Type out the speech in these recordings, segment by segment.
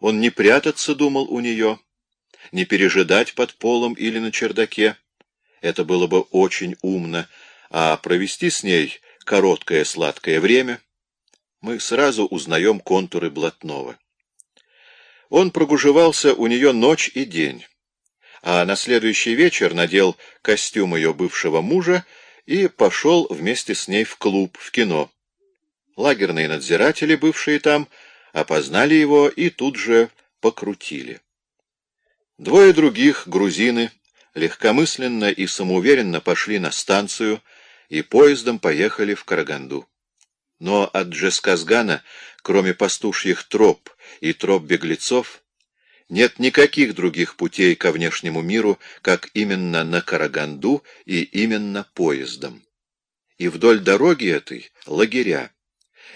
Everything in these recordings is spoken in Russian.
Он не прятаться думал у нее, не пережидать под полом или на чердаке. Это было бы очень умно, а провести с ней короткое сладкое время мы сразу узнаем контуры блатного. Он прогужевался у нее ночь и день, а на следующий вечер надел костюм ее бывшего мужа и пошел вместе с ней в клуб, в кино. Лагерные надзиратели, бывшие там, опознали его и тут же покрутили. Двое других, грузины, легкомысленно и самоуверенно пошли на станцию и поездом поехали в Караганду. Но от Джесказгана, кроме пастушьих троп и троп беглецов, нет никаких других путей ко внешнему миру, как именно на Караганду и именно поездом. И вдоль дороги этой — лагеря,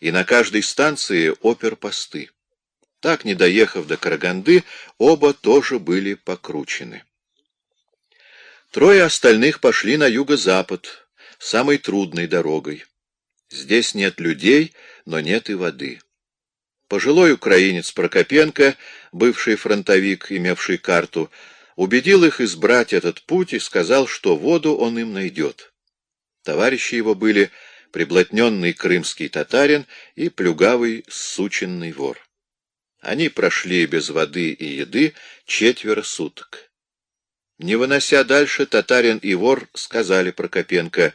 и на каждой станции оперпосты. Так, не доехав до Караганды, оба тоже были покручены. Трое остальных пошли на юго-запад, самой трудной дорогой. Здесь нет людей, но нет и воды. Пожилой украинец Прокопенко, бывший фронтовик, имевший карту, убедил их избрать этот путь и сказал, что воду он им найдет. Товарищи его были приблотненный крымский татарин и плюгавый сученный вор. Они прошли без воды и еды четверо суток. Не вынося дальше, татарин и вор сказали Прокопенко,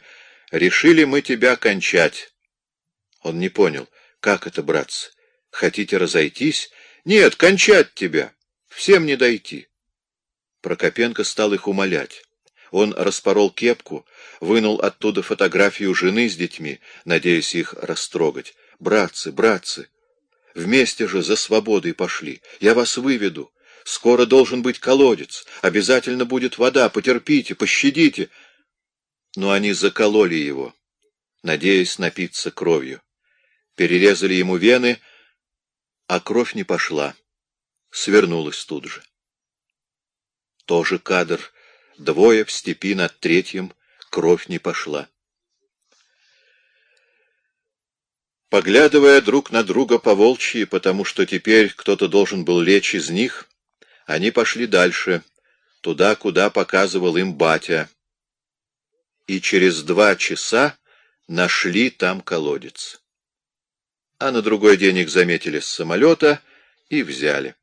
«Решили мы тебя кончать». Он не понял, как это, братцы, хотите разойтись? Нет, кончать тебя, всем не дойти. Прокопенко стал их умолять. Он распорол кепку, вынул оттуда фотографию жены с детьми, надеясь их растрогать. «Братцы, братцы, вместе же за свободой пошли. Я вас выведу. Скоро должен быть колодец. Обязательно будет вода. Потерпите, пощадите». Но они закололи его, надеясь напиться кровью. Перерезали ему вены, а кровь не пошла. Свернулась тут же. Тоже кадр — Двое в степи над третьим, кровь не пошла. Поглядывая друг на друга по волчьи, потому что теперь кто-то должен был лечь из них, они пошли дальше, туда, куда показывал им батя. И через два часа нашли там колодец. А на другой день их заметили с самолета и взяли.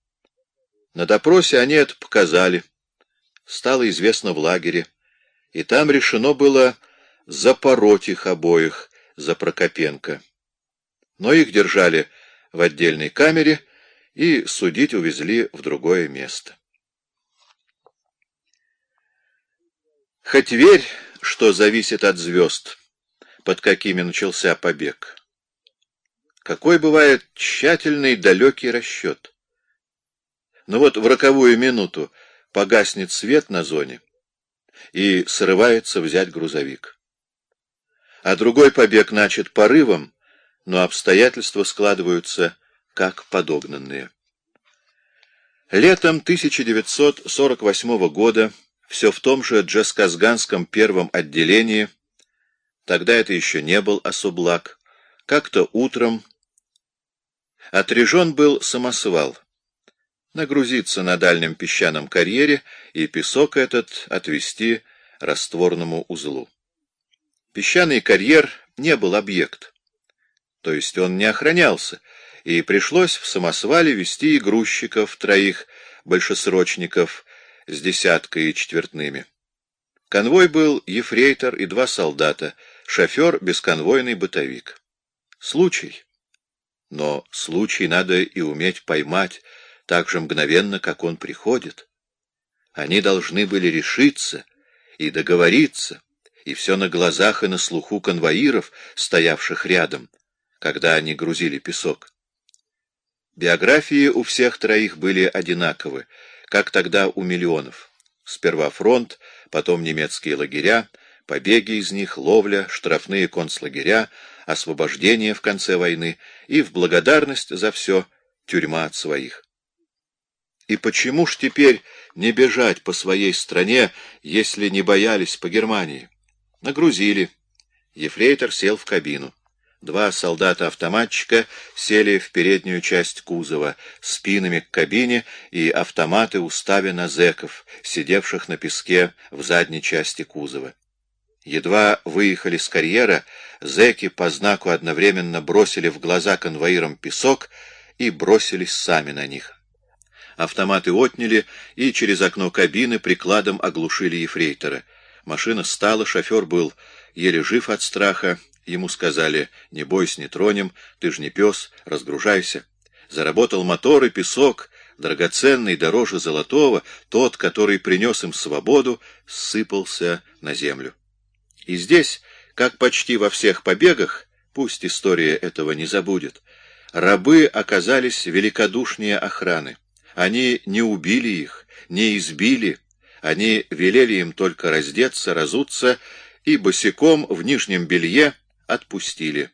На допросе они это показали стало известно в лагере, и там решено было запороть их обоих за Прокопенко. Но их держали в отдельной камере и судить увезли в другое место. Хоть верь, что зависит от звезд, под какими начался побег. Какой бывает тщательный далекий расчет. Но вот в роковую минуту погаснет свет на зоне, и срывается взять грузовик. А другой побег начат порывом, но обстоятельства складываются как подогнанные. Летом 1948 года все в том же Джасказганском первом отделении, тогда это еще не был особлак, как-то утром отрежен был самосвал нагрузиться на дальнем песчаном карьере и песок этот отвести растворному узлу. Песчаный карьер не был объект, то есть он не охранялся, и пришлось в самосвале вести и грузчиков троих большесрочников с десяткой и четвертными. Конвой был ефрейтор и два солдата, шофер — бесконвойный бытовик. Случай. Но случай надо и уметь поймать, так же мгновенно, как он приходит. Они должны были решиться и договориться, и все на глазах и на слуху конвоиров, стоявших рядом, когда они грузили песок. Биографии у всех троих были одинаковы, как тогда у миллионов. Сперва фронт, потом немецкие лагеря, побеги из них, ловля, штрафные концлагеря, освобождение в конце войны и в благодарность за все тюрьма от своих. И почему ж теперь не бежать по своей стране, если не боялись по Германии? Нагрузили. Ефрейтор сел в кабину. Два солдата-автоматчика сели в переднюю часть кузова, спинами к кабине, и автоматы уставя на зэков, сидевших на песке в задней части кузова. Едва выехали с карьера, зэки по знаку одновременно бросили в глаза конвоирам песок и бросились сами на них. Автоматы отняли и через окно кабины прикладом оглушили ефрейтора. Машина стала, шофер был еле жив от страха, Ему сказали, не бойся, не тронем, ты ж не пес, разгружайся. Заработал мотор и песок, драгоценный, дороже золотого, тот, который принес им свободу, сыпался на землю. И здесь, как почти во всех побегах, пусть история этого не забудет, рабы оказались великодушнее охраны. Они не убили их, не избили, они велели им только раздеться, разуться и босиком в нижнем белье отпустили.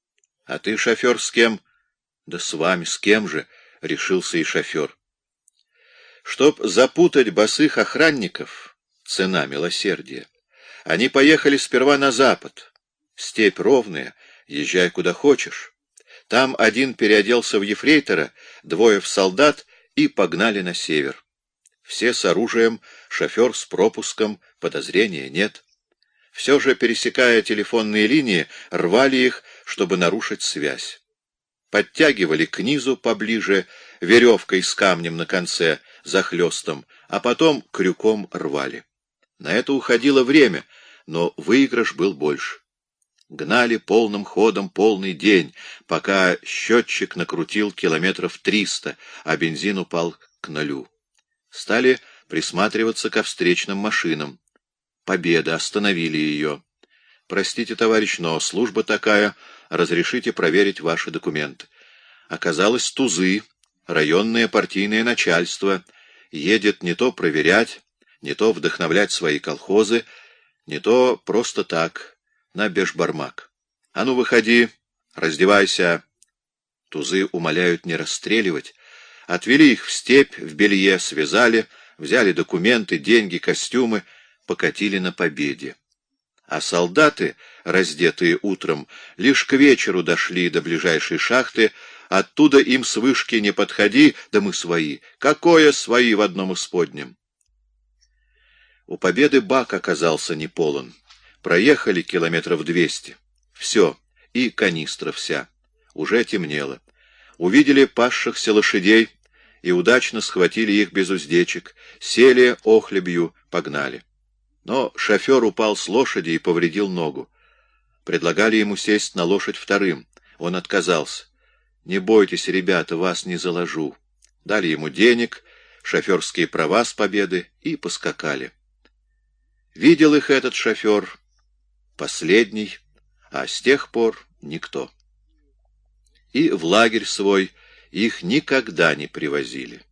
— А ты, шофер, с кем? — Да с вами, с кем же? — решился и шофер. Чтоб запутать босых охранников, цена милосердия. Они поехали сперва на запад. Степь ровная, езжай куда хочешь. Там один переоделся в ефрейтора, двое в солдат и погнали на север. Все с оружием, шофер с пропуском, подозрения нет. Все же, пересекая телефонные линии, рвали их, чтобы нарушить связь. Подтягивали к низу поближе, веревкой с камнем на конце, захлестом, а потом крюком рвали. На это уходило время, но выигрыш был больше. Гнали полным ходом полный день, пока счетчик накрутил километров триста, а бензин упал к нулю. Стали присматриваться ко встречным машинам. Победа, остановили ее. Простите, товарищ, но служба такая, разрешите проверить ваши документы. Оказалось, тузы, районное партийное начальство, едет не то проверять, не то вдохновлять свои колхозы, не то просто так, на бешбармак. А ну, выходи, раздевайся. Тузы умоляют не расстреливать. Отвели их в степь, в белье, связали, взяли документы, деньги, костюмы — покатили на победе. А солдаты, раздетые утром, лишь к вечеру дошли до ближайшей шахты, оттуда им с вышки не подходи, да мы свои. Какое свои в одном исподнем? У победы бак оказался не полон. Проехали километров двести. Все, и канистра вся. Уже темнело. Увидели пасшихся лошадей и удачно схватили их без уздечек, сели охлебью, погнали. Но шофер упал с лошади и повредил ногу. Предлагали ему сесть на лошадь вторым. Он отказался. «Не бойтесь, ребята, вас не заложу». Дали ему денег, шоферские права с победы и поскакали. Видел их этот шофер, последний, а с тех пор никто. И в лагерь свой их никогда не привозили.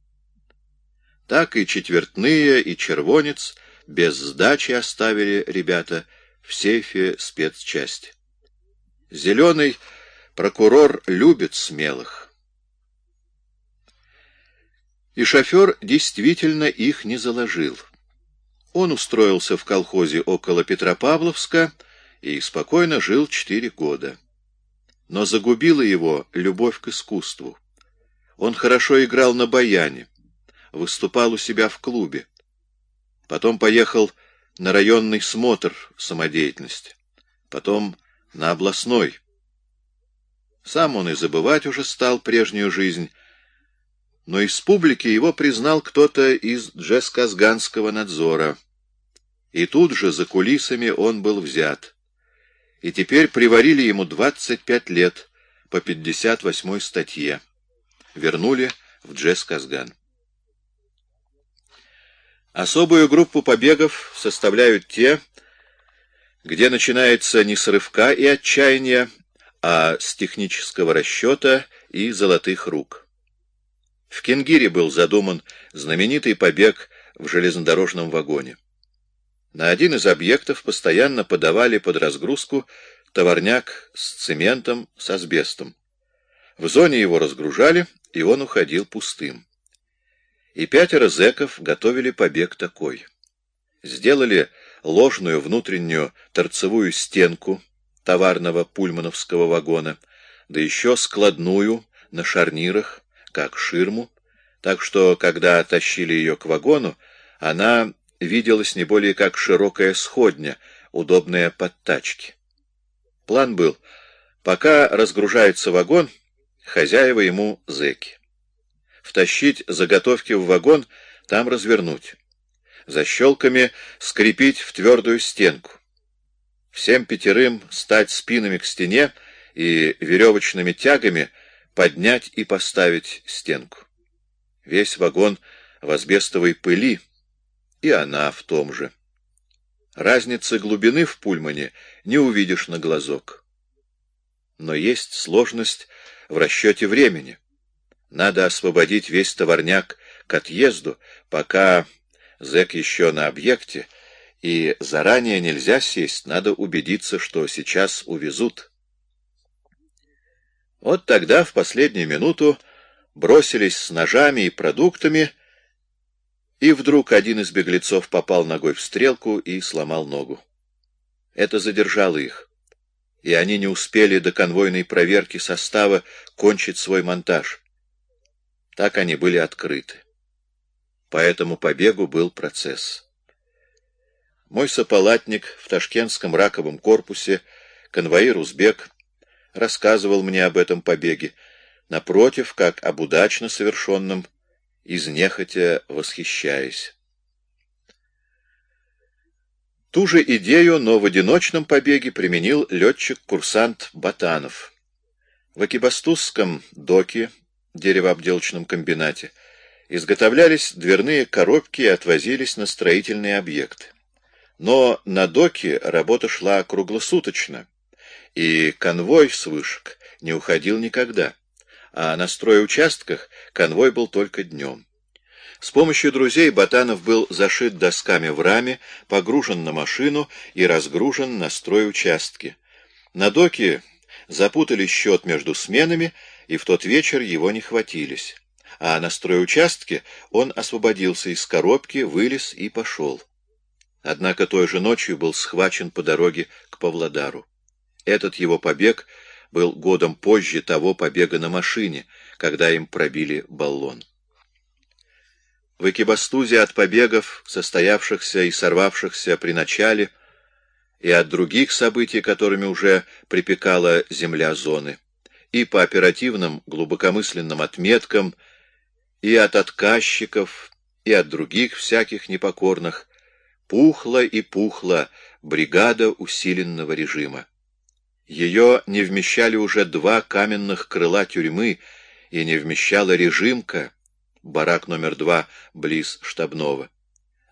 Так и четвертные, и червонец — без сдачи оставили ребята в сейфе спецчасти. Зеленый прокурор любит смелых. И шофер действительно их не заложил. Он устроился в колхозе около Петропавловска и спокойно жил четыре года. Но загубила его любовь к искусству. Он хорошо играл на баяне, выступал у себя в клубе. Потом поехал на районный смотр самодеятельности. Потом на областной. Сам он и забывать уже стал прежнюю жизнь, но из публики его признал кто-то из джесказганского надзора. И тут же за кулисами он был взят. И теперь приварили ему 25 лет по 58 статье. Вернули в Джесказган. Особую группу побегов составляют те, где начинается не с рывка и отчаяния, а с технического расчета и золотых рук. В Кенгире был задуман знаменитый побег в железнодорожном вагоне. На один из объектов постоянно подавали под разгрузку товарняк с цементом, с асбестом. В зоне его разгружали, и он уходил пустым и пятеро зэков готовили побег такой. Сделали ложную внутреннюю торцевую стенку, товарного пульмановского вагона, да еще складную на шарнирах, как ширму, так что, когда тащили ее к вагону, она виделась не более как широкая сходня, удобная под тачки. План был, пока разгружается вагон, хозяева ему зэки. Втащить заготовки в вагон, там развернуть. Защелками скрепить в твердую стенку всем пятерым стать спинами к стене и веревочными тягами поднять и поставить стенку. Весь вагон в асбестовой пыли, и она в том же. Разницы глубины в пульмане не увидишь на глазок. Но есть сложность в расчете времени. Надо освободить весь товарняк к отъезду, пока зэк еще на объекте — и заранее нельзя сесть, надо убедиться, что сейчас увезут. Вот тогда, в последнюю минуту, бросились с ножами и продуктами, и вдруг один из беглецов попал ногой в стрелку и сломал ногу. Это задержало их, и они не успели до конвойной проверки состава кончить свой монтаж. Так они были открыты. По этому побегу был процесс. Мой сополатник в ташкентском раковом корпусе, конвоир Узбек, рассказывал мне об этом побеге, напротив, как об удачно совершенном, из нехотя восхищаясь. Ту же идею, но в одиночном побеге применил летчик-курсант Батанов. В Акибастузском доке, деревообделочном комбинате, изготовлялись дверные коробки и отвозились на строительные объекты. Но на доке работа шла круглосуточно, и конвой с вышек не уходил никогда, а на стройучастках конвой был только днем. С помощью друзей Батанов был зашит досками в раме, погружен на машину и разгружен на стройучастке. На доке запутали счет между сменами, и в тот вечер его не хватились. А на стройучастке он освободился из коробки, вылез и пошел. Однако той же ночью был схвачен по дороге к Павлодару. Этот его побег был годом позже того побега на машине, когда им пробили баллон. В Экибастузе от побегов, состоявшихся и сорвавшихся при начале, и от других событий, которыми уже припекала земля зоны, и по оперативным глубокомысленным отметкам, и от отказчиков, и от других всяких непокорных, Пухла и пухла бригада усиленного режима. Ее не вмещали уже два каменных крыла тюрьмы, и не вмещала режимка, барак номер два близ штабного.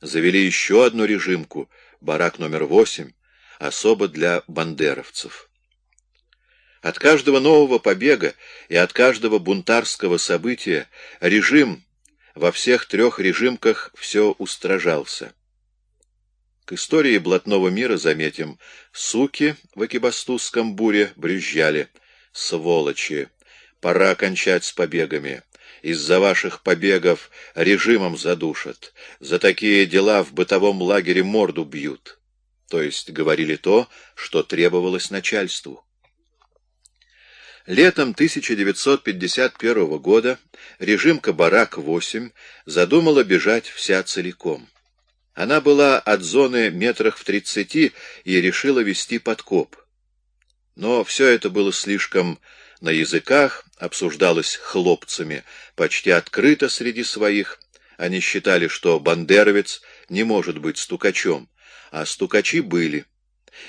Завели еще одну режимку, барак номер восемь, особо для бандеровцев. От каждого нового побега и от каждого бунтарского события режим во всех трех режимках все устражался. К истории блатного мира заметим. Суки в Экибастузском буре брюзжали. Сволочи! Пора кончать с побегами. Из-за ваших побегов режимом задушат. За такие дела в бытовом лагере морду бьют. То есть говорили то, что требовалось начальству. Летом 1951 года режим Кабарак-8 задумала бежать вся целиком. Она была от зоны метрах в тридцати и решила вести подкоп. Но все это было слишком на языках, обсуждалось хлопцами, почти открыто среди своих. Они считали, что бандеровец не может быть стукачом, а стукачи были.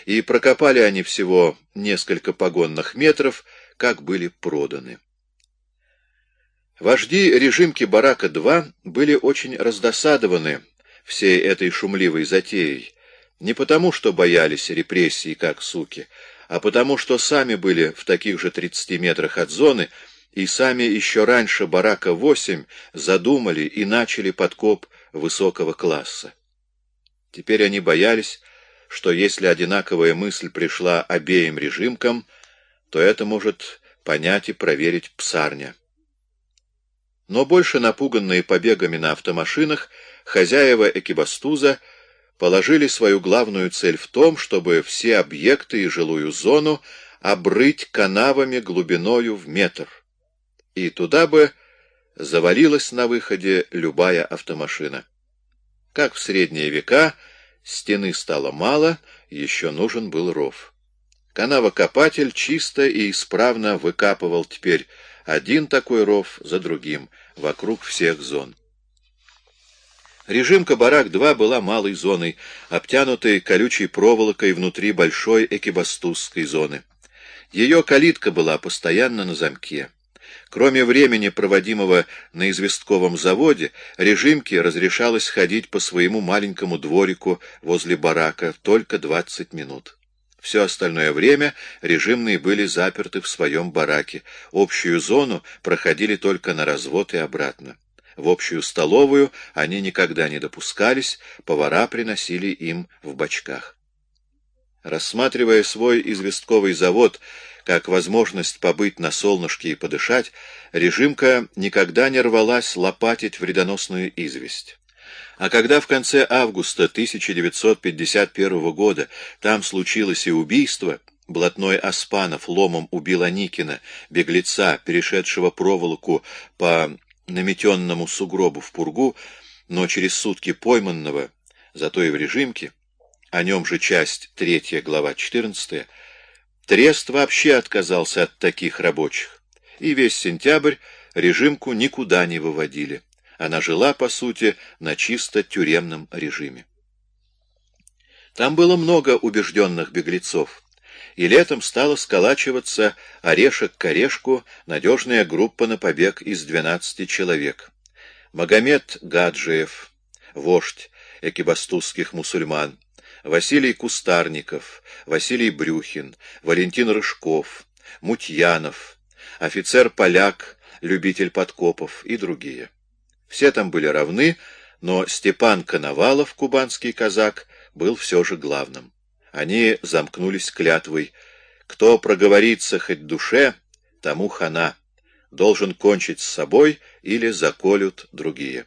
И прокопали они всего несколько погонных метров, как были проданы. Вожди режимки Барака-2 были очень раздосадованы всей этой шумливой затеей, не потому, что боялись репрессий, как суки, а потому, что сами были в таких же 30 метрах от зоны, и сами еще раньше Барака-8 задумали и начали подкоп высокого класса. Теперь они боялись, что если одинаковая мысль пришла обеим режимкам, то это может понять и проверить псарня. Но больше напуганные побегами на автомашинах, хозяева Экибастуза положили свою главную цель в том, чтобы все объекты и жилую зону обрыть канавами глубиною в метр. И туда бы завалилась на выходе любая автомашина. Как в средние века, стены стало мало, еще нужен был ров. Канавокопатель чисто и исправно выкапывал теперь один такой ров за другим вокруг всех зон. Режимка «Барак-2» была малой зоной, обтянутой колючей проволокой внутри большой экибастузской зоны. Ее калитка была постоянно на замке. Кроме времени, проводимого на известковом заводе, режимке разрешалось ходить по своему маленькому дворику возле барака только 20 минут. Все остальное время режимные были заперты в своем бараке, общую зону проходили только на развод и обратно. В общую столовую они никогда не допускались, повара приносили им в бочках. Рассматривая свой известковый завод как возможность побыть на солнышке и подышать, режимка никогда не рвалась лопатить вредоносную известь. А когда в конце августа 1951 года там случилось и убийство, блатной Аспанов ломом убил Аникина, беглеца, перешедшего проволоку по наметенному сугробу в пургу, но через сутки пойманного, зато и в режимке, о нем же часть третья, глава 14, Трест вообще отказался от таких рабочих, и весь сентябрь режимку никуда не выводили. Она жила, по сути, на чисто тюремном режиме. Там было много убежденных беглецов, и летом стала сколачиваться орешек к орешку надежная группа на побег из 12 человек. Магомед Гаджиев, вождь экибастузских мусульман, Василий Кустарников, Василий Брюхин, Валентин Рыжков, Мутьянов, офицер-поляк, любитель подкопов и другие. Все там были равны, но Степан Коновалов, кубанский казак, был все же главным. Они замкнулись клятвой. Кто проговорится хоть душе, тому хана. Должен кончить с собой или заколют другие.